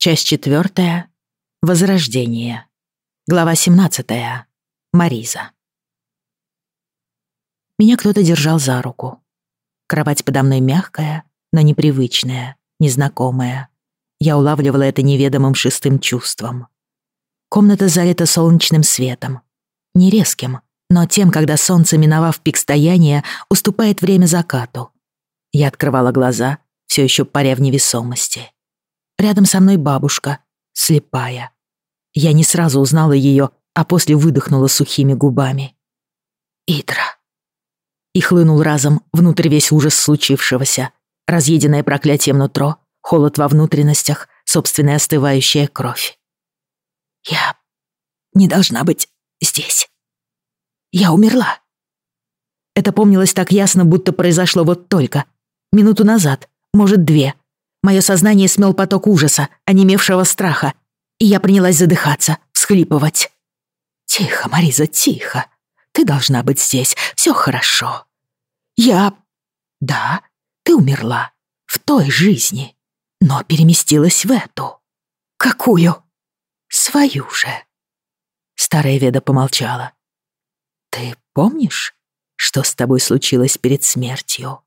Часть четвертая. Возрождение. Глава 17. Мариза. Меня кто-то держал за руку. Кровать подо мной мягкая, но непривычная, незнакомая. Я улавливала это неведомым шестым чувством. Комната залита солнечным светом. Не резким, но тем, когда солнце, миновав пик стояния, уступает время закату. Я открывала глаза, все еще паря в невесомости. Рядом со мной бабушка, слепая. Я не сразу узнала ее, а после выдохнула сухими губами. «Идра». И хлынул разом внутрь весь ужас случившегося. Разъеденное проклятием нутро, холод во внутренностях, собственная остывающая кровь. «Я не должна быть здесь. Я умерла». Это помнилось так ясно, будто произошло вот только. Минуту назад, может, две. Мое сознание смел поток ужаса, онемевшего страха, и я принялась задыхаться, всхлипывать. «Тихо, Мариза, тихо. Ты должна быть здесь. Все хорошо. Я... Да, ты умерла. В той жизни. Но переместилась в эту. Какую? Свою же. Старая Веда помолчала. Ты помнишь, что с тобой случилось перед смертью?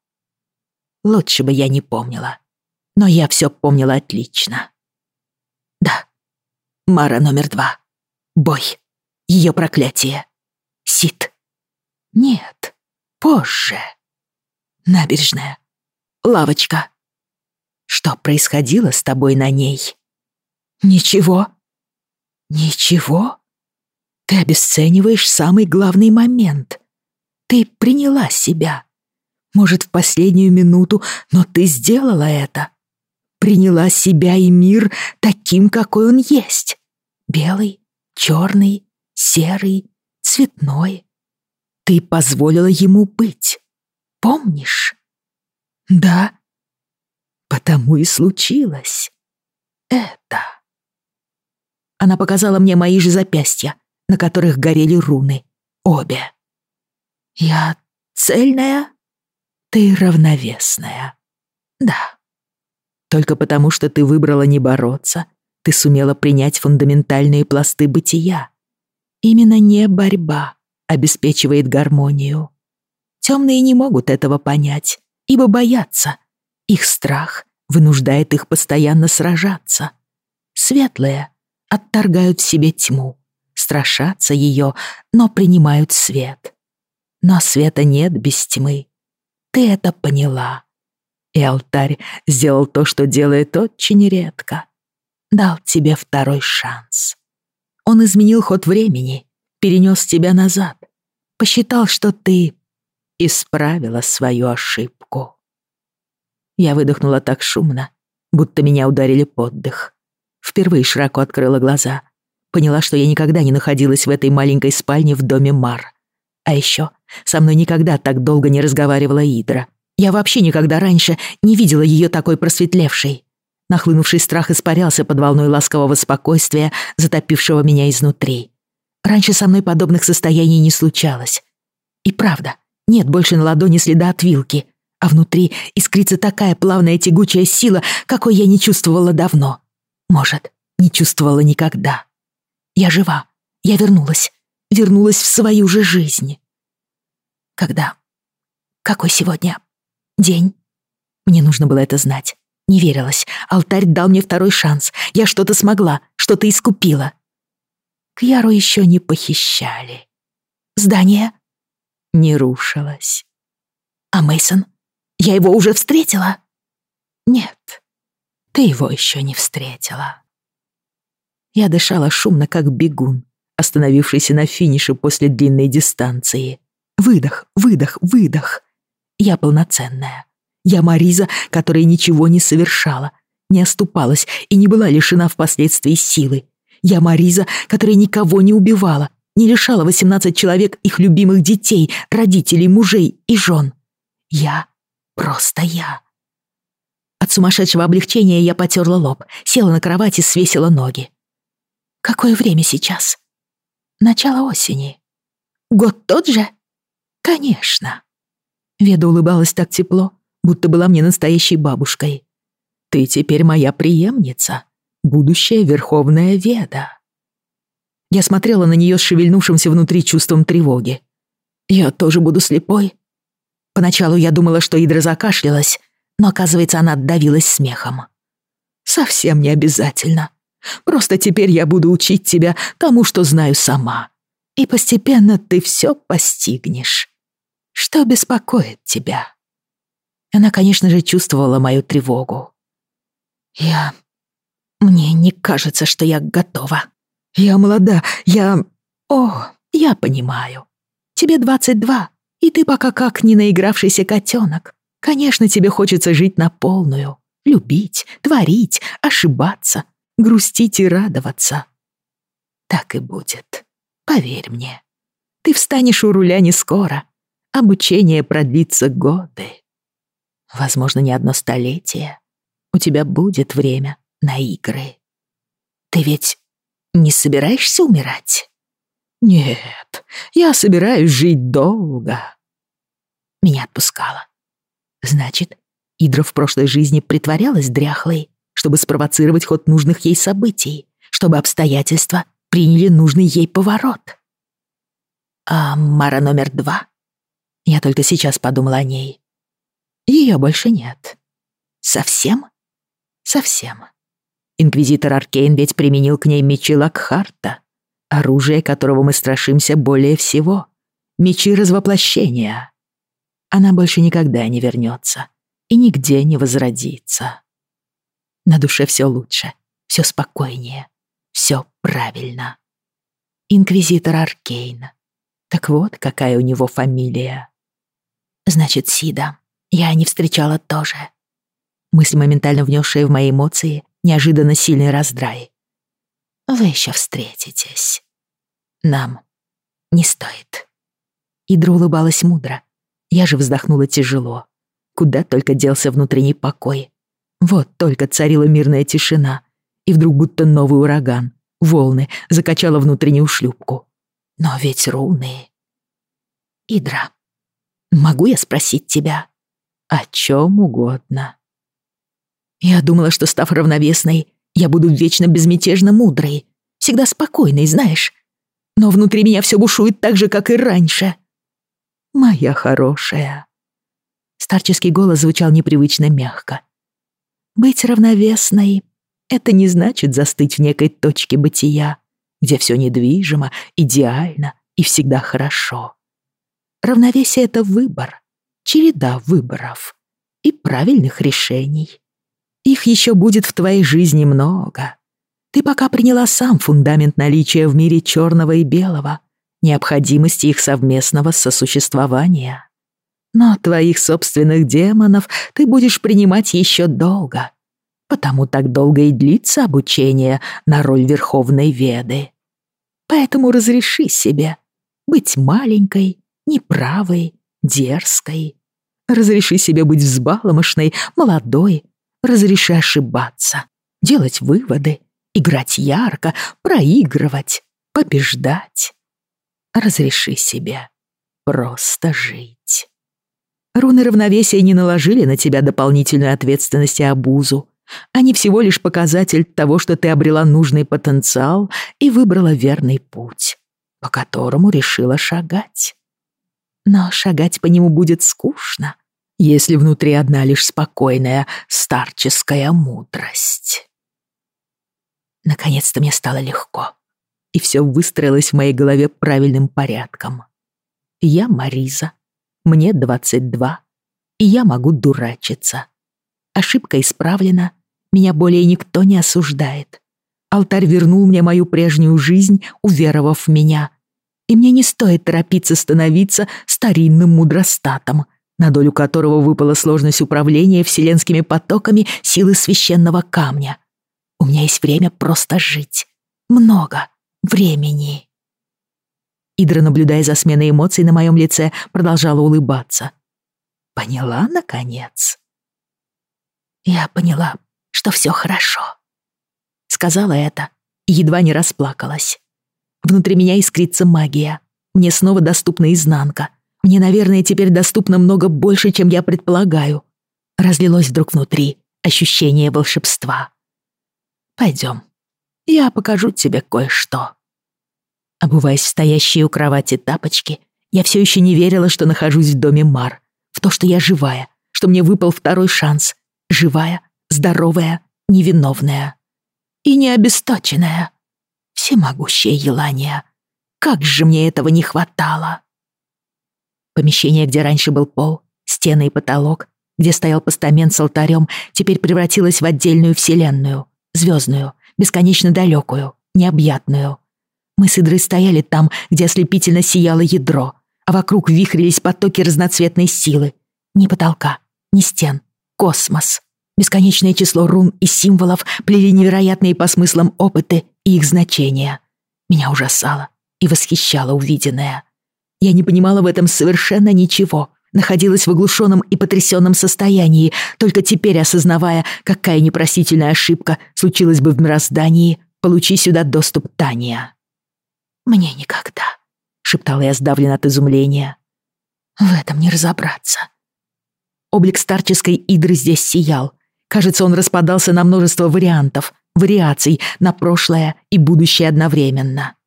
Лучше бы я не помнила. Но я все помнила отлично. Да. Мара номер два. Бой. Ее проклятие. Сид. Нет. Позже. Набережная. Лавочка. Что происходило с тобой на ней? Ничего. Ничего? Ты обесцениваешь самый главный момент. Ты приняла себя. Может, в последнюю минуту, но ты сделала это. Приняла себя и мир таким, какой он есть. Белый, черный, серый, цветной. Ты позволила ему быть. Помнишь? Да. Потому и случилось это. Она показала мне мои же запястья, на которых горели руны. Обе. Я цельная? Ты равновесная. Да. Только потому, что ты выбрала не бороться, ты сумела принять фундаментальные пласты бытия. Именно не борьба обеспечивает гармонию. Темные не могут этого понять, ибо боятся. Их страх вынуждает их постоянно сражаться. Светлые отторгают в себе тьму, страшатся ее, но принимают свет. Но света нет без тьмы. Ты это поняла. И алтарь сделал то, что делает очень редко. Дал тебе второй шанс. Он изменил ход времени, перенес тебя назад. Посчитал, что ты исправила свою ошибку. Я выдохнула так шумно, будто меня ударили под дых. Впервые широко открыла глаза. Поняла, что я никогда не находилась в этой маленькой спальне в доме Мар. А еще со мной никогда так долго не разговаривала Идра. Я вообще никогда раньше не видела ее такой просветлевшей. Нахлынувший страх испарялся под волной ласкового спокойствия, затопившего меня изнутри. Раньше со мной подобных состояний не случалось. И правда, нет больше на ладони следа от вилки, а внутри искрится такая плавная тягучая сила, какой я не чувствовала давно. Может, не чувствовала никогда. Я жива. Я вернулась. Вернулась в свою же жизнь. Когда? Какой сегодня день? Мне нужно было это знать. Не верилась. Алтарь дал мне второй шанс. Я что-то смогла, что-то искупила. Кьяру еще не похищали. Здание не рушилось. А Мейсон? Я его уже встретила? Нет, ты его еще не встретила. Я дышала шумно, как бегун, остановившийся на финише после длинной дистанции. Выдох, выдох, выдох. Я полноценная. Я Мариза, которая ничего не совершала, не оступалась и не была лишена впоследствии силы. Я Мариза, которая никого не убивала, не лишала 18 человек их любимых детей, родителей, мужей и жен. Я просто я. От сумасшедшего облегчения я потерла лоб, села на кровать и свесила ноги. Какое время сейчас? Начало осени. Год тот же? Конечно. Веда улыбалась так тепло, будто была мне настоящей бабушкой. Ты теперь моя преемница. будущая Верховная Веда. Я смотрела на нее с шевельнувшимся внутри чувством тревоги. Я тоже буду слепой? Поначалу я думала, что Идра закашлялась, но, оказывается, она отдавилась смехом. Совсем не обязательно. Просто теперь я буду учить тебя тому, что знаю сама. И постепенно ты все постигнешь. Что беспокоит тебя? Она, конечно же, чувствовала мою тревогу. Я... Мне не кажется, что я готова. Я молода, я... О, я понимаю. Тебе 22, и ты пока как не наигравшийся котенок. Конечно, тебе хочется жить на полную, любить, творить, ошибаться, грустить и радоваться. Так и будет. Поверь мне. Ты встанешь у руля не скоро. Обучение продлится годы. Возможно, не одно столетие. У тебя будет время на игры. Ты ведь не собираешься умирать? Нет, я собираюсь жить долго. Меня отпускало. Значит, Идра в прошлой жизни притворялась дряхлой, чтобы спровоцировать ход нужных ей событий, чтобы обстоятельства приняли нужный ей поворот. А Мара номер два? Я только сейчас подумала о ней. Ее больше нет. Совсем? Совсем. Инквизитор Аркейн ведь применил к ней мечи Лакхарта, оружие которого мы страшимся более всего. Мечи развоплощения. Она больше никогда не вернется и нигде не возродится. На душе все лучше, все спокойнее, все правильно. Инквизитор Аркейн. Так вот, какая у него фамилия. Значит, Сида. Я не встречала тоже. Мысль, моментально внесшая в мои эмоции, неожиданно сильный раздрай. Вы еще встретитесь. Нам не стоит. Идра улыбалась мудро. Я же вздохнула тяжело. Куда только делся внутренний покой. Вот только царила мирная тишина. И вдруг будто новый ураган. Волны закачала внутреннюю шлюпку. Но ведь руны... Идра, могу я спросить тебя о чем угодно? Я думала, что, став равновесной, я буду вечно безмятежно мудрой, всегда спокойной, знаешь. Но внутри меня все бушует так же, как и раньше. Моя хорошая. Старческий голос звучал непривычно мягко. Быть равновесной — это не значит застыть в некой точке бытия, где все недвижимо, идеально и всегда хорошо. Равновесие — это выбор, череда выборов и правильных решений. Их еще будет в твоей жизни много. Ты пока приняла сам фундамент наличия в мире черного и белого, необходимости их совместного сосуществования. Но твоих собственных демонов ты будешь принимать еще долго, потому так долго и длится обучение на роль Верховной Веды. Поэтому разреши себе быть маленькой, неправой, дерзкой. Разреши себе быть взбаломошной, молодой, разреши ошибаться, делать выводы, играть ярко, проигрывать, побеждать. Разреши себе просто жить. Руны равновесия не наложили на тебя дополнительную ответственность и обузу. Они всего лишь показатель того, что ты обрела нужный потенциал и выбрала верный путь, по которому решила шагать. Но шагать по нему будет скучно, если внутри одна лишь спокойная старческая мудрость. Наконец-то мне стало легко, и все выстроилось в моей голове правильным порядком. Я Мариза, мне 22, и я могу дурачиться. Ошибка исправлена, меня более никто не осуждает. Алтарь вернул мне мою прежнюю жизнь, уверовав в меня. И мне не стоит торопиться становиться старинным мудростатом, на долю которого выпала сложность управления вселенскими потоками силы священного камня. У меня есть время просто жить. Много времени. Идра, наблюдая за сменой эмоций на моем лице, продолжала улыбаться. Поняла, наконец? Я поняла, что все хорошо. Сказала это и едва не расплакалась. Внутри меня искрится магия. Мне снова доступна изнанка — мне, наверное, теперь доступно много больше, чем я предполагаю. Разлилось вдруг внутри ощущение волшебства. Пойдем, я покажу тебе кое-что». Обуваясь в стоящие у кровати тапочки, я все еще не верила, что нахожусь в доме Мар, в то, что я живая, что мне выпал второй шанс. Живая, здоровая, невиновная. И не обесточенная. Всемогущая Елания. Как же мне этого не хватало! Помещение, где раньше был пол, стены и потолок, где стоял постамент с алтарем, теперь превратилось в отдельную вселенную, звездную, бесконечно далекую, необъятную. Мы с Идрой стояли там, где ослепительно сияло ядро, а вокруг вихрились потоки разноцветной силы. Ни потолка, ни стен, космос. Бесконечное число рун и символов плели невероятные по смыслам опыты и их значения. Меня ужасало и восхищало увиденное. Я не понимала в этом совершенно ничего, находилась в оглушенном и потрясенном состоянии, только теперь осознавая, какая непростительная ошибка случилась бы в мироздании, получи сюда доступ Тания. «Мне никогда», — шептала я сдавленно от изумления. «В этом не разобраться». Облик старческой Идры здесь сиял. Кажется, он распадался на множество вариантов, вариаций на прошлое и будущее одновременно.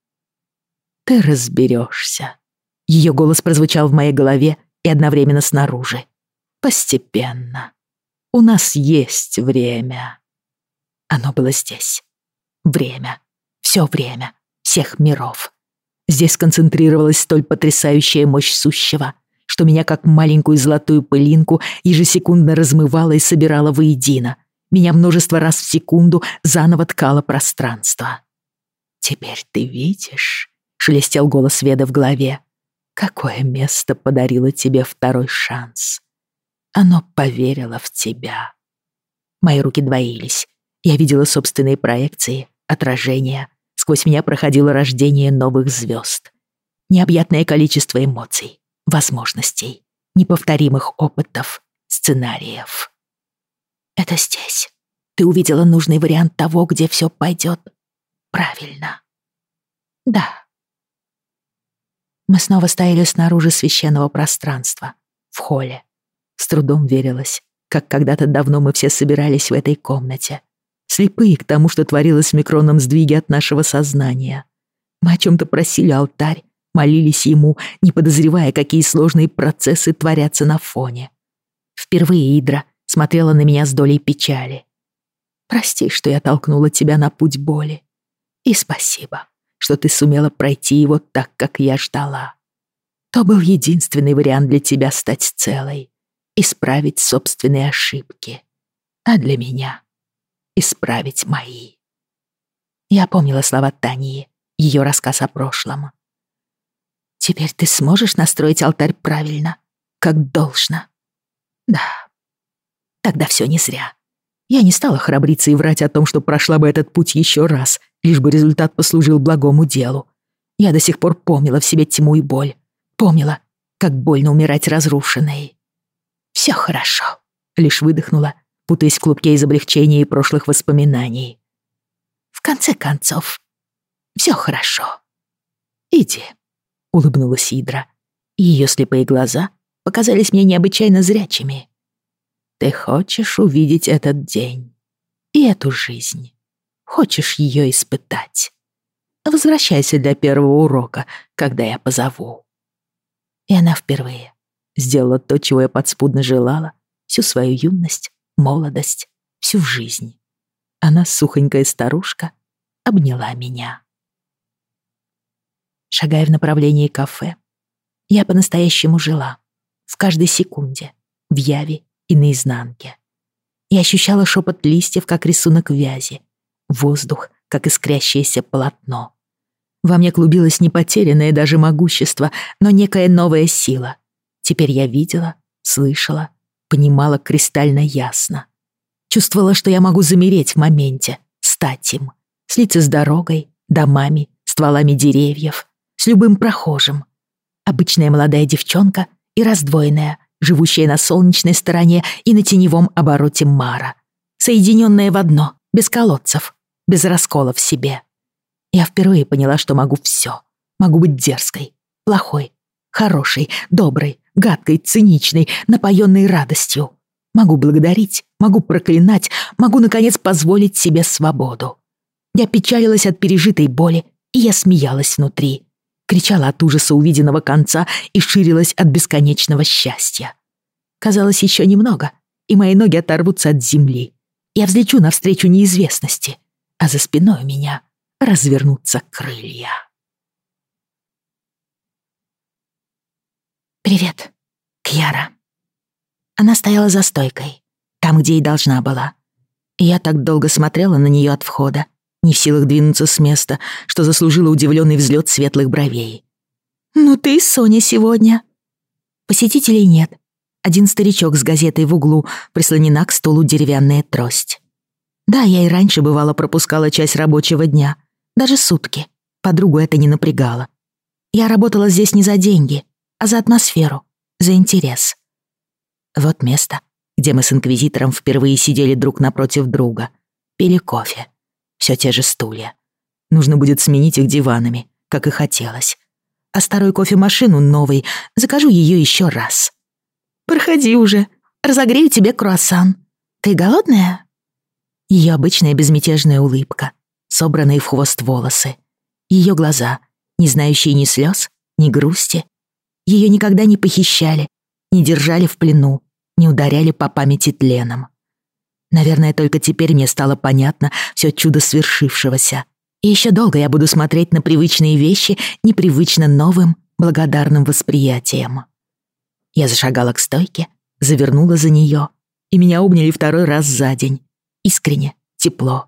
«Ты разберешься». Ее голос прозвучал в моей голове и одновременно снаружи. «Постепенно. У нас есть время». Оно было здесь. Время. Все время. Всех миров. Здесь сконцентрировалась столь потрясающая мощь сущего, что меня как маленькую золотую пылинку ежесекундно размывала и собирала воедино. Меня множество раз в секунду заново ткало пространство. «Теперь ты видишь?» — шелестел голос Веда в голове. «Какое место подарило тебе второй шанс? Оно поверило в тебя». Мои руки двоились. Я видела собственные проекции, отражения, Сквозь меня проходило рождение новых звезд. Необъятное количество эмоций, возможностей, неповторимых опытов, сценариев. Это здесь. Ты увидела нужный вариант того, где все пойдет правильно. Да. Мы снова стояли снаружи священного пространства, в холле. С трудом верилось, как когда-то давно мы все собирались в этой комнате — слепые к тому, что творилось в микронном сдвиге от нашего сознания. Мы о чем-то просили алтарь, молились ему, не подозревая, какие сложные процессы творятся на фоне. Впервые Идра смотрела на меня с долей печали. «Прости, что я толкнула тебя на путь боли. И спасибо, что ты сумела пройти его так, как я ждала. То был единственный вариант для тебя стать целой, исправить собственные ошибки. А для меня исправить мои. Я помнила слова Тании, ее рассказ о прошлом. Теперь ты сможешь настроить алтарь правильно, как должно. Да. Тогда все не зря. Я не стала храбриться и врать о том, что прошла бы этот путь еще раз, лишь бы результат послужил благому делу. Я до сих пор помнила в себе тьму и боль. Помнила, как больно умирать разрушенной. Все хорошо. Лишь выдохнула путаясь в клубке из облегчения и прошлых воспоминаний. «В конце концов, все хорошо. Иди», — улыбнулась Идра, и ее слепые глаза показались мне необычайно зрячими. «Ты хочешь увидеть этот день и эту жизнь. Хочешь ее испытать. Возвращайся для первого урока, когда я позову». И она впервые сделала то, чего я подспудно желала всю свою юность молодость, всю жизнь. Она, сухонькая старушка, обняла меня. Шагая в направлении кафе, я по-настоящему жила. В каждой секунде, в яве и наизнанке. Я ощущала шепот листьев, как рисунок вязи, воздух, как искрящееся полотно. Во мне клубилось не потерянное даже могущество, но некая новая сила. Теперь я видела, слышала понимала кристально ясно. Чувствовала, что я могу замереть в моменте, стать им, слиться с дорогой, домами, стволами деревьев, с любым прохожим. Обычная молодая девчонка и раздвоенная, живущая на солнечной стороне и на теневом обороте Мара. Соединенная в одно, без колодцев, без раскола в себе. Я впервые поняла, что могу все. Могу быть дерзкой, плохой, хорошей, доброй, гадкой, циничной, напоенной радостью. Могу благодарить, могу проклинать, могу, наконец, позволить себе свободу. Я печалилась от пережитой боли, и я смеялась внутри. Кричала от ужаса увиденного конца и ширилась от бесконечного счастья. Казалось, еще немного, и мои ноги оторвутся от земли. Я взлечу навстречу неизвестности, а за спиной у меня развернутся крылья. «Привет, Кьяра». Она стояла за стойкой, там, где и должна была. И я так долго смотрела на нее от входа, не в силах двинуться с места, что заслужила удивленный взлет светлых бровей. «Ну ты, Соня, сегодня!» Посетителей нет. Один старичок с газетой в углу, прислонена к стулу деревянная трость. Да, я и раньше, бывало, пропускала часть рабочего дня. Даже сутки. Подругу это не напрягало. Я работала здесь не за деньги, а за атмосферу, за интерес. Вот место, где мы с Инквизитором впервые сидели друг напротив друга, пили кофе. Все те же стулья. Нужно будет сменить их диванами, как и хотелось. А старую кофемашину новой закажу ее еще раз. «Проходи уже, разогрею тебе круассан. Ты голодная?» Ее обычная безмятежная улыбка, собранные в хвост волосы. Ее глаза, не знающие ни слез, ни грусти. Ее никогда не похищали, не держали в плену, не ударяли по памяти тленом. Наверное, только теперь мне стало понятно все чудо свершившегося. И еще долго я буду смотреть на привычные вещи непривычно новым, благодарным восприятием. Я зашагала к стойке, завернула за нее, и меня обняли второй раз за день. Искренне, тепло.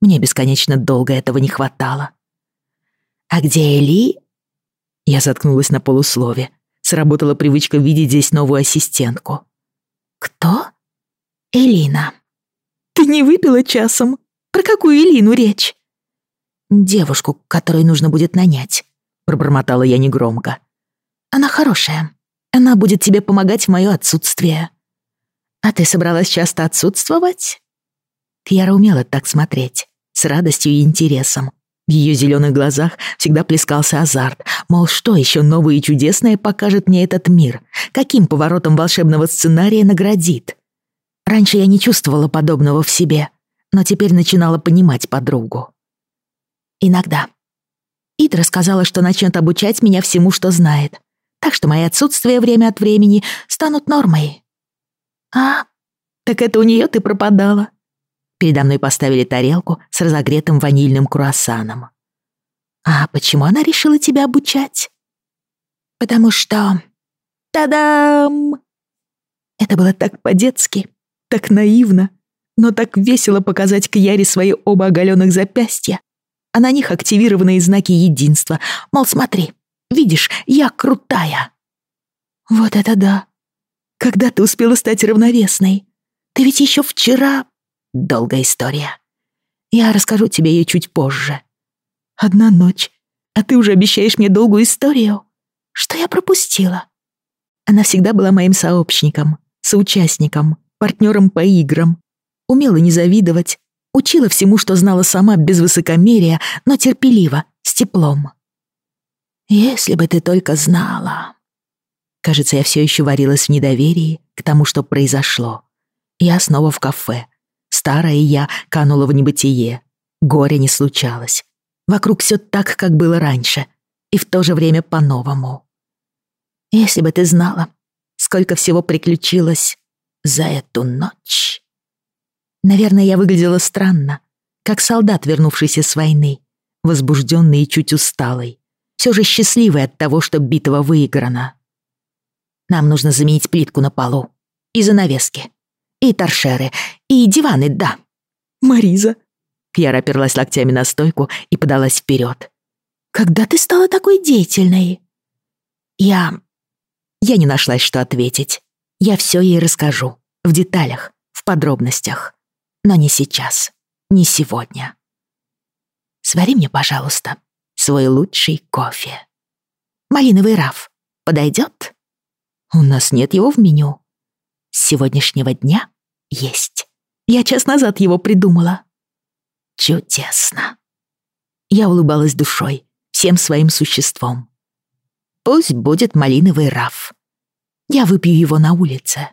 Мне бесконечно долго этого не хватало. «А где Эли?» Я заткнулась на полуслове. Сработала привычка видеть здесь новую ассистентку. «Кто?» «Элина». «Ты не выпила часом? Про какую Элину речь?» «Девушку, которую нужно будет нанять», — пробормотала я негромко. «Она хорошая. Она будет тебе помогать в моё отсутствие». «А ты собралась часто отсутствовать?» Кьяра умела так смотреть, с радостью и интересом. В ее зеленых глазах всегда плескался азарт, мол, что еще новое и чудесное покажет мне этот мир, каким поворотом волшебного сценария наградит. Раньше я не чувствовала подобного в себе, но теперь начинала понимать подругу. Иногда. Идра сказала, что начнет обучать меня всему, что знает, так что мои отсутствия время от времени станут нормой. А, так это у нее ты пропадала. Передо мной поставили тарелку с разогретым ванильным круассаном. «А почему она решила тебя обучать?» «Потому что... Та-дам!» Это было так по-детски, так наивно, но так весело показать к Яре свои оба оголенных запястья, а на них активированные знаки единства. Мол, смотри, видишь, я крутая. Вот это да. Когда ты успела стать равновесной? Ты ведь еще вчера Долгая история. Я расскажу тебе ее чуть позже. Одна ночь, а ты уже обещаешь мне долгую историю. Что я пропустила? Она всегда была моим сообщником, соучастником, партнером по играм. Умела не завидовать, учила всему, что знала сама без высокомерия, но терпеливо, с теплом. Если бы ты только знала. Кажется, я все еще варилась в недоверии к тому, что произошло. Я снова в кафе, Старая я канула в небытие. Горе не случалось. Вокруг все так, как было раньше, и в то же время по-новому. Если бы ты знала, сколько всего приключилось за эту ночь. Наверное, я выглядела странно, как солдат, вернувшийся с войны, возбужденный и чуть усталый, все же счастливый от того, что битва выиграна. Нам нужно заменить плитку на полу и занавески и торшеры, и диваны, да. Мариза. Кьяра оперлась локтями на стойку и подалась вперед. Когда ты стала такой деятельной? Я... Я не нашлась, что ответить. Я все ей расскажу. В деталях, в подробностях. Но не сейчас. Не сегодня. Свари мне, пожалуйста, свой лучший кофе. Малиновый раф подойдет? У нас нет его в меню. С сегодняшнего дня есть. Я час назад его придумала. Чудесно. Я улыбалась душой, всем своим существом. Пусть будет малиновый раф. Я выпью его на улице.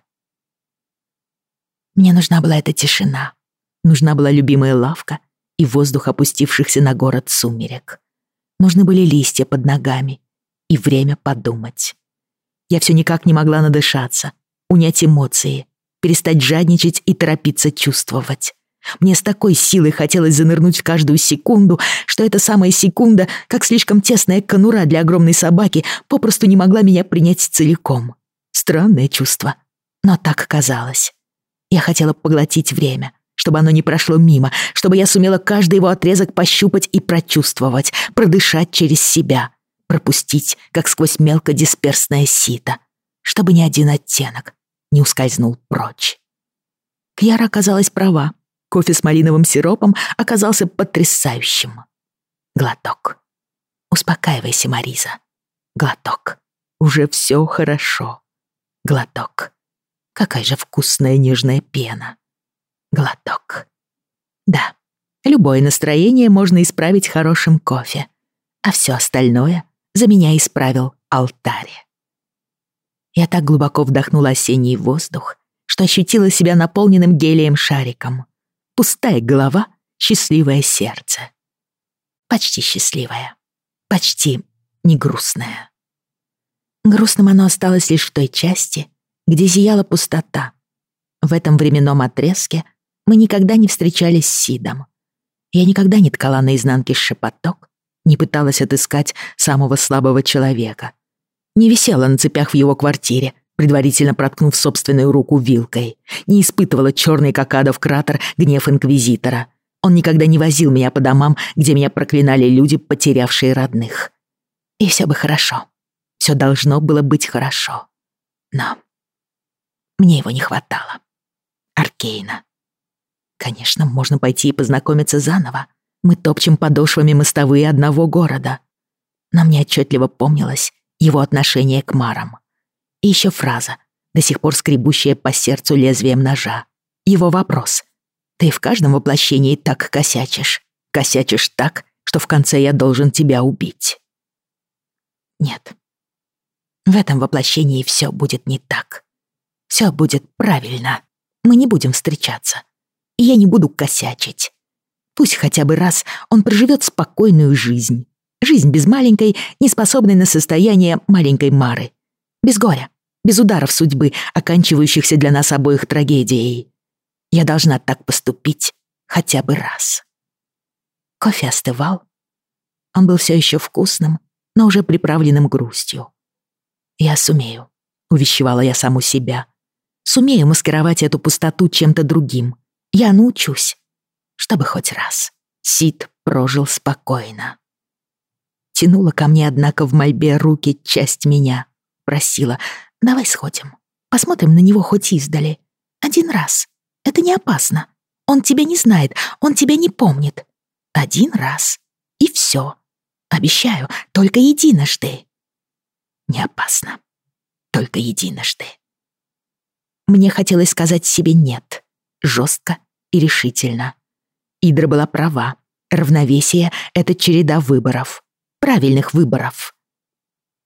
Мне нужна была эта тишина. Нужна была любимая лавка и воздух опустившихся на город сумерек. Нужны были листья под ногами и время подумать. Я все никак не могла надышаться, унять эмоции, перестать жадничать и торопиться чувствовать. Мне с такой силой хотелось занырнуть в каждую секунду, что эта самая секунда, как слишком тесная конура для огромной собаки, попросту не могла меня принять целиком. Странное чувство, но так казалось. Я хотела поглотить время, чтобы оно не прошло мимо, чтобы я сумела каждый его отрезок пощупать и прочувствовать, продышать через себя, пропустить, как сквозь мелкодисперсное сито, чтобы ни один оттенок не ускользнул прочь. Кьяра оказалась права. Кофе с малиновым сиропом оказался потрясающим. Глоток. Успокаивайся, Мариза. Глоток. Уже все хорошо. Глоток. Какая же вкусная нежная пена. Глоток. Да, любое настроение можно исправить хорошим кофе, а все остальное за меня исправил алтарь. Я так глубоко вдохнула осенний воздух, что ощутила себя наполненным гелием шариком. Пустая голова, счастливое сердце. Почти счастливое. Почти не грустное. Грустным оно осталось лишь в той части, где зияла пустота. В этом временном отрезке мы никогда не встречались с Сидом. Я никогда не ткала наизнанке шепоток, не пыталась отыскать самого слабого человека. Не висела на цепях в его квартире, предварительно проткнув собственную руку вилкой. Не испытывала черный какадов кратер гнев Инквизитора. Он никогда не возил меня по домам, где меня проклинали люди, потерявшие родных. И все бы хорошо. Все должно было быть хорошо. Но мне его не хватало. Аркейна. Конечно, можно пойти и познакомиться заново. Мы топчем подошвами мостовые одного города. Но мне отчетливо помнилось его отношение к Марам. И еще фраза, до сих пор скребущая по сердцу лезвием ножа. Его вопрос. «Ты в каждом воплощении так косячишь. Косячишь так, что в конце я должен тебя убить». Нет. В этом воплощении все будет не так. Все будет правильно. Мы не будем встречаться и я не буду косячить. Пусть хотя бы раз он проживет спокойную жизнь. Жизнь без маленькой, неспособной на состояние маленькой Мары. Без горя, без ударов судьбы, оканчивающихся для нас обоих трагедией. Я должна так поступить хотя бы раз. Кофе остывал. Он был все еще вкусным, но уже приправленным грустью. «Я сумею», — увещевала я саму себя. «Сумею маскировать эту пустоту чем-то другим, я научусь, чтобы хоть раз Сид прожил спокойно. Тянула ко мне, однако, в мольбе руки часть меня. Просила, давай сходим, посмотрим на него хоть издали. Один раз. Это не опасно. Он тебя не знает, он тебя не помнит. Один раз. И все. Обещаю, только единожды. Не опасно. Только единожды. Мне хотелось сказать себе «нет», жестко и решительно. Идра была права. Равновесие — это череда выборов. Правильных выборов.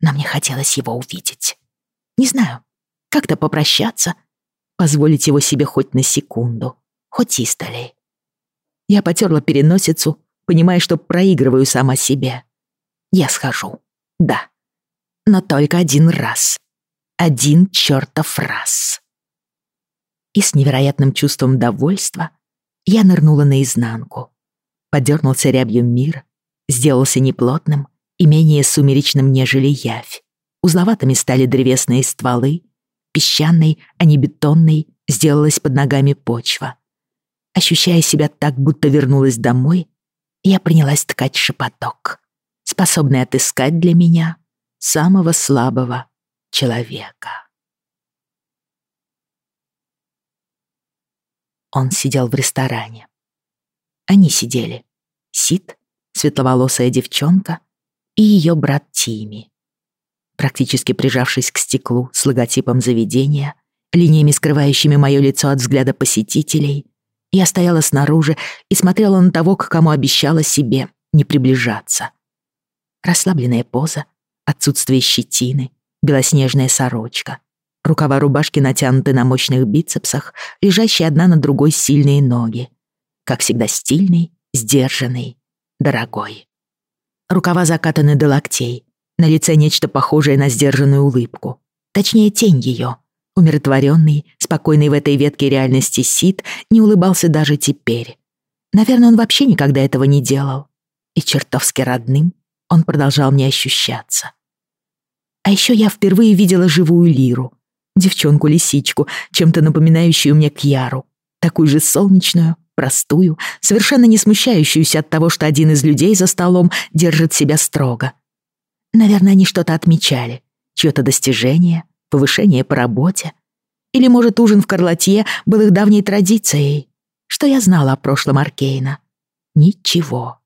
Но мне хотелось его увидеть. Не знаю, как-то попрощаться, позволить его себе хоть на секунду, хоть истоли. Я потерла переносицу, понимая, что проигрываю сама себе. Я схожу, да. Но только один раз. Один чертов раз и с невероятным чувством довольства я нырнула наизнанку. Подернулся рябью мир, сделался неплотным и менее сумеречным, нежели явь. Узловатыми стали древесные стволы, песчаной, а не бетонной, сделалась под ногами почва. Ощущая себя так, будто вернулась домой, я принялась ткать шепоток, способный отыскать для меня самого слабого человека. Он сидел в ресторане. Они сидели. Сид, светловолосая девчонка и ее брат Тими. Практически прижавшись к стеклу с логотипом заведения, линиями скрывающими мое лицо от взгляда посетителей, я стояла снаружи и смотрела на того, к кому обещала себе не приближаться. Расслабленная поза, отсутствие щетины, белоснежная сорочка, Рукава рубашки натянуты на мощных бицепсах, лежащие одна на другой сильные ноги. Как всегда стильный, сдержанный, дорогой. Рукава закатаны до локтей, на лице нечто похожее на сдержанную улыбку. Точнее, тень ее. Умиротворенный, спокойный в этой ветке реальности Сид не улыбался даже теперь. Наверное, он вообще никогда этого не делал. И чертовски родным он продолжал мне ощущаться. А еще я впервые видела живую лиру. Девчонку-лисичку, чем-то напоминающую мне Кьяру. Такую же солнечную, простую, совершенно не смущающуюся от того, что один из людей за столом держит себя строго. Наверное, они что-то отмечали. Чьё-то достижение, повышение по работе. Или, может, ужин в Карлатье был их давней традицией. Что я знала о прошлом Аркейна? Ничего.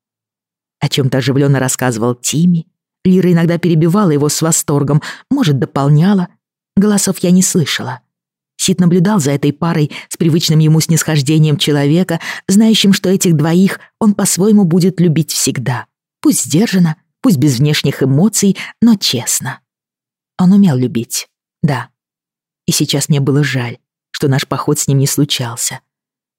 О чем-то оживленно рассказывал Тими. Лира иногда перебивала его с восторгом, может, дополняла. Голосов я не слышала. Сид наблюдал за этой парой с привычным ему снисхождением человека, знающим, что этих двоих он по-своему будет любить всегда. Пусть сдержанно, пусть без внешних эмоций, но честно. Он умел любить, да. И сейчас мне было жаль, что наш поход с ним не случался.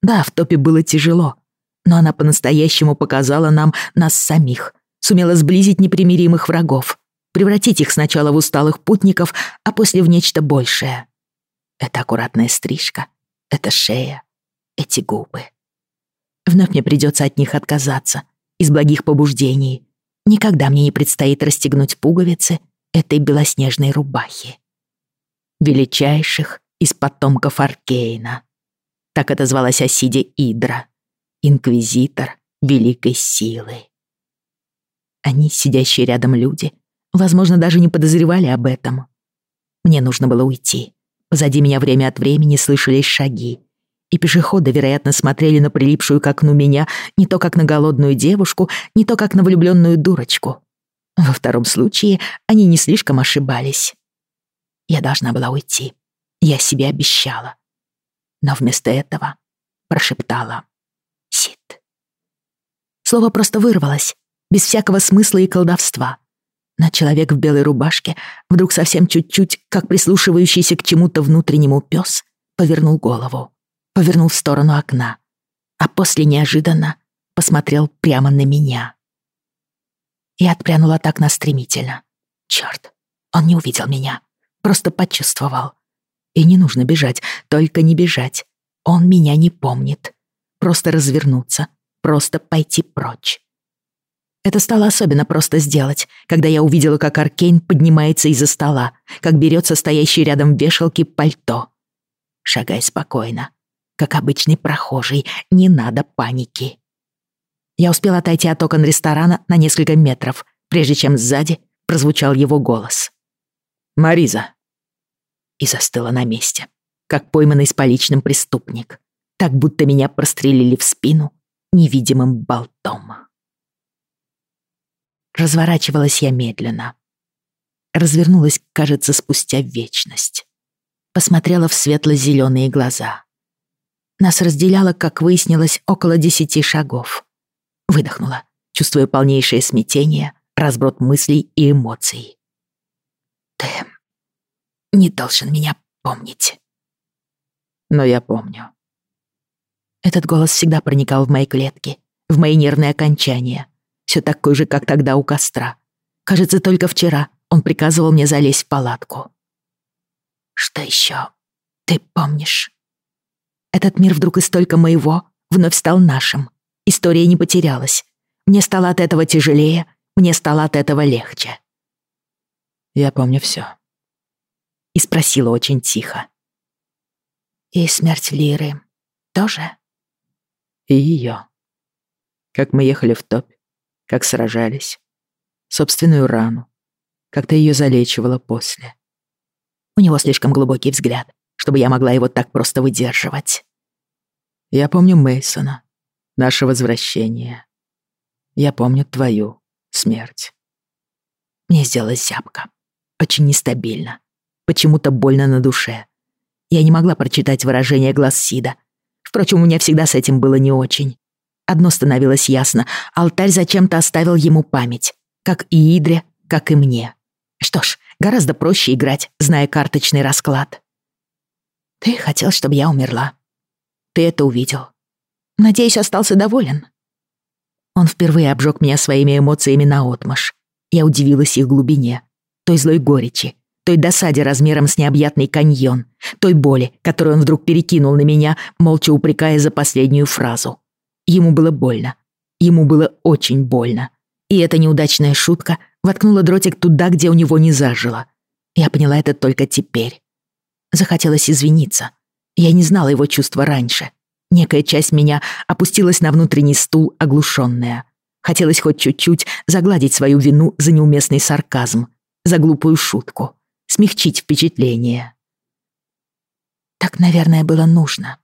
Да, в топе было тяжело, но она по-настоящему показала нам нас самих, сумела сблизить непримиримых врагов, превратить их сначала в усталых путников, а после в нечто большее. Это аккуратная стрижка, это шея, эти губы. Вновь мне придется от них отказаться, из благих побуждений. Никогда мне не предстоит расстегнуть пуговицы этой белоснежной рубахи. Величайших из потомков Аркейна. Так отозвалась о Сиде Идра инквизитор великой силы. Они, сидящие рядом люди, возможно, даже не подозревали об этом. Мне нужно было уйти. Позади меня время от времени слышались шаги, и пешеходы, вероятно, смотрели на прилипшую к окну меня не то как на голодную девушку, не то как на влюбленную дурочку. Во втором случае они не слишком ошибались. Я должна была уйти. Я себе обещала. Но вместо этого прошептала. Слово просто вырвалось, без всякого смысла и колдовства. Но человек в белой рубашке, вдруг совсем чуть-чуть, как прислушивающийся к чему-то внутреннему пес, повернул голову, повернул в сторону окна, а после неожиданно посмотрел прямо на меня. Я отпрянула так настремительно. Чёрт, он не увидел меня, просто почувствовал. И не нужно бежать, только не бежать. Он меня не помнит просто развернуться, просто пойти прочь. Это стало особенно просто сделать, когда я увидела, как Аркейн поднимается из-за стола, как берется стоящий рядом вешалки пальто. Шагай спокойно, как обычный прохожий, не надо паники. Я успела отойти от окон ресторана на несколько метров, прежде чем сзади прозвучал его голос. «Мариза!» И застыла на месте, как пойманный с поличным преступник так будто меня прострелили в спину невидимым болтом. Разворачивалась я медленно. Развернулась, кажется, спустя вечность. Посмотрела в светло-зеленые глаза. Нас разделяло, как выяснилось, около десяти шагов. Выдохнула, чувствуя полнейшее смятение, разброд мыслей и эмоций. «Ты не должен меня помнить». «Но я помню. Этот голос всегда проникал в мои клетки, в мои нервные окончания. Все такой же, как тогда у костра. Кажется, только вчера он приказывал мне залезть в палатку. Что еще ты помнишь? Этот мир вдруг из только моего вновь стал нашим. История не потерялась. Мне стало от этого тяжелее, мне стало от этого легче. Я помню все. И спросила очень тихо. И смерть Лиры тоже? И ее. Как мы ехали в топь, как сражались. Собственную рану. Как ты ее залечивала после. У него слишком глубокий взгляд, чтобы я могла его так просто выдерживать. Я помню Мейсона, наше возвращение. Я помню твою смерть. Мне сделалось зябко. Очень нестабильно. Почему-то больно на душе. Я не могла прочитать выражение глаз Сида, Впрочем, у меня всегда с этим было не очень. Одно становилось ясно. Алтарь зачем-то оставил ему память. Как и Идре, как и мне. Что ж, гораздо проще играть, зная карточный расклад. Ты хотел, чтобы я умерла. Ты это увидел. Надеюсь, остался доволен. Он впервые обжег меня своими эмоциями наотмашь. Я удивилась их глубине, той злой горечи, той досаде размером с необъятный каньон, той боли, которую он вдруг перекинул на меня, молча упрекая за последнюю фразу. Ему было больно. Ему было очень больно. И эта неудачная шутка воткнула дротик туда, где у него не зажило. Я поняла это только теперь. Захотелось извиниться. Я не знала его чувства раньше. Некая часть меня опустилась на внутренний стул, оглушенная. Хотелось хоть чуть-чуть загладить свою вину за неуместный сарказм, за глупую шутку, смягчить впечатление. Так, наверное, было нужно,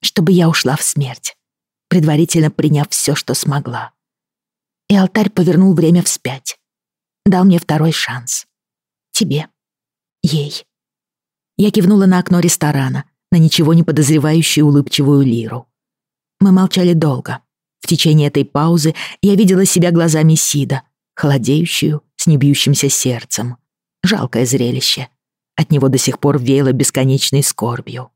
чтобы я ушла в смерть, предварительно приняв все, что смогла. И алтарь повернул время вспять, дал мне второй шанс. Тебе. Ей. Я кивнула на окно ресторана, на ничего не подозревающую улыбчивую лиру. Мы молчали долго. В течение этой паузы я видела себя глазами Сида, холодеющую, с небьющимся сердцем. Жалкое зрелище. От него до сих пор веяло бесконечной скорбью.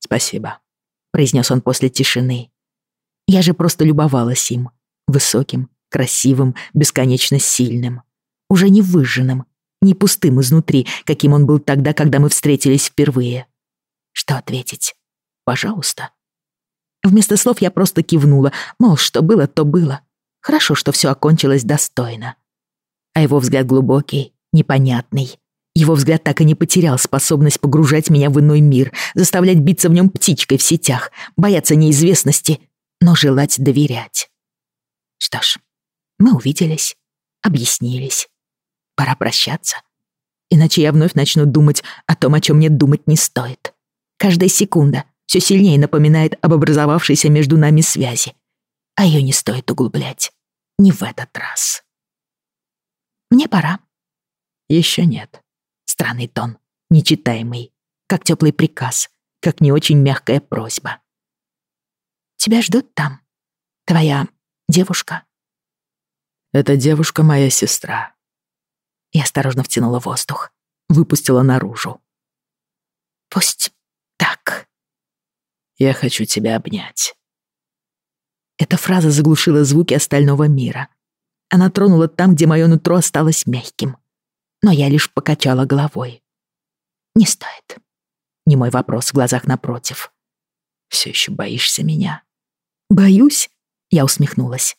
«Спасибо», — произнес он после тишины. Я же просто любовалась им. Высоким, красивым, бесконечно сильным. Уже не выжженным, не пустым изнутри, каким он был тогда, когда мы встретились впервые. Что ответить? Пожалуйста. Вместо слов я просто кивнула, мол, что было, то было. Хорошо, что все окончилось достойно. А его взгляд глубокий, непонятный. Его взгляд так и не потерял способность погружать меня в иной мир, заставлять биться в нем птичкой в сетях, бояться неизвестности, но желать доверять. Что ж, мы увиделись, объяснились. Пора прощаться. Иначе я вновь начну думать о том, о чем мне думать не стоит. Каждая секунда все сильнее напоминает об образовавшейся между нами связи. А ее не стоит углублять. Не в этот раз. Мне пора. Еще нет. Странный тон, нечитаемый, как теплый приказ, как не очень мягкая просьба. Тебя ждут там? Твоя девушка? Эта девушка моя сестра. Я осторожно втянула воздух, выпустила наружу. Пусть так. Я хочу тебя обнять. Эта фраза заглушила звуки остального мира. Она тронула там, где мое нутро осталось мягким. Но я лишь покачала головой. Не стоит. Не мой вопрос в глазах напротив. Все еще боишься меня? Боюсь? Я усмехнулась.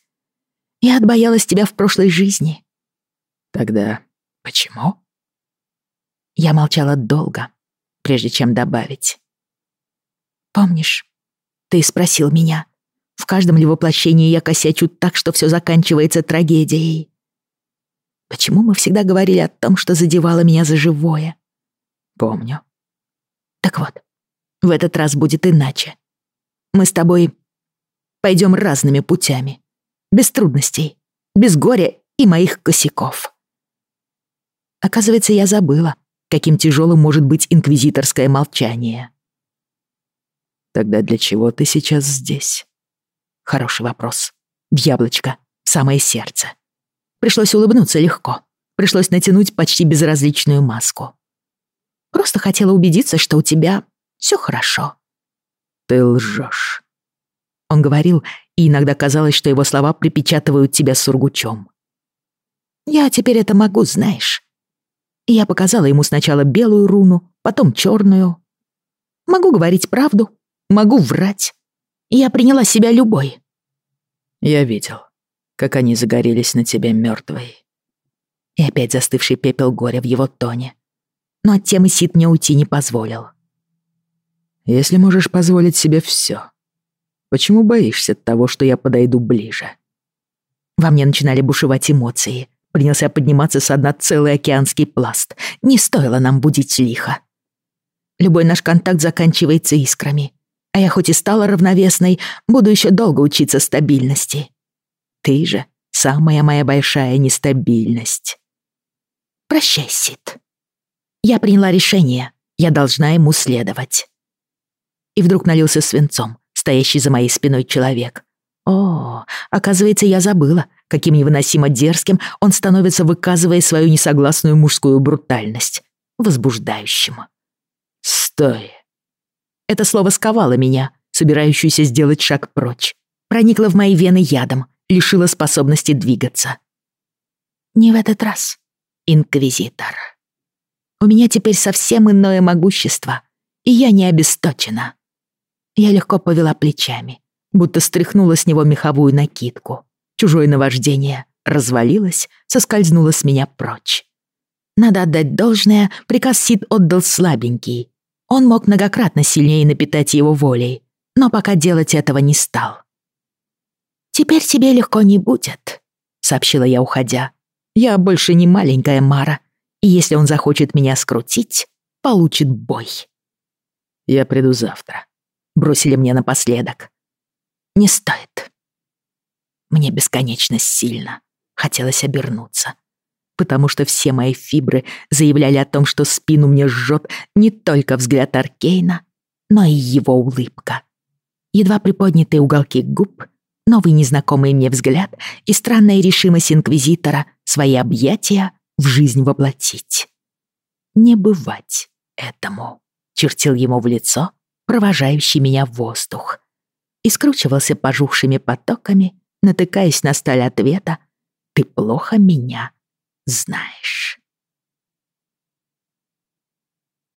Я отбоялась тебя в прошлой жизни. Тогда почему? Я молчала долго, прежде чем добавить. Помнишь, ты спросил меня, в каждом ли воплощении я косячу так, что все заканчивается трагедией? Почему мы всегда говорили о том, что задевало меня за живое? Помню. Так вот, в этот раз будет иначе. Мы с тобой пойдем разными путями. Без трудностей, без горя и моих косяков. Оказывается, я забыла, каким тяжелым может быть инквизиторское молчание. Тогда для чего ты сейчас здесь? Хороший вопрос. В яблочко, в самое сердце. Пришлось улыбнуться легко. Пришлось натянуть почти безразличную маску. Просто хотела убедиться, что у тебя все хорошо. Ты лжешь. Он говорил, и иногда казалось, что его слова припечатывают тебя сургучом. Я теперь это могу, знаешь. Я показала ему сначала белую руну, потом черную. Могу говорить правду, могу врать. Я приняла себя любой. Я видел, как они загорелись на тебе мертвой. И опять застывший пепел горя в его тоне. Но от темы Сид мне уйти не позволил. Если можешь позволить себе все, почему боишься того, что я подойду ближе? Во мне начинали бушевать эмоции. Принялся подниматься со дна целый океанский пласт. Не стоило нам будить лихо. Любой наш контакт заканчивается искрами. А я хоть и стала равновесной, буду еще долго учиться стабильности. Ты же самая моя большая нестабильность. Прощай, Сид. Я приняла решение. Я должна ему следовать. И вдруг налился свинцом, стоящий за моей спиной человек. О, оказывается, я забыла, каким невыносимо дерзким он становится, выказывая свою несогласную мужскую брутальность. Возбуждающим. «Стой!» Это слово сковало меня, собирающуюся сделать шаг прочь. проникла в мои вены ядом, лишила способности двигаться. Не в этот раз, инквизитор. У меня теперь совсем иное могущество, и я не обесточена. Я легко повела плечами, будто стряхнула с него меховую накидку. Чужое наваждение развалилось, соскользнуло с меня прочь. Надо отдать должное, приказ Сид отдал слабенький. Он мог многократно сильнее напитать его волей, но пока делать этого не стал. «Теперь тебе легко не будет», — сообщила я, уходя. «Я больше не маленькая Мара, и если он захочет меня скрутить, получит бой». «Я приду завтра», — бросили мне напоследок. «Не стоит». Мне бесконечно сильно хотелось обернуться, потому что все мои фибры заявляли о том, что спину мне жжет не только взгляд Аркейна, но и его улыбка. Едва приподнятые уголки губ — новый незнакомый мне взгляд и странная решимость Инквизитора свои объятия в жизнь воплотить. «Не бывать этому», — чертил ему в лицо, провожающий меня в воздух. И скручивался пожухшими потоками, натыкаясь на сталь ответа «Ты плохо меня знаешь».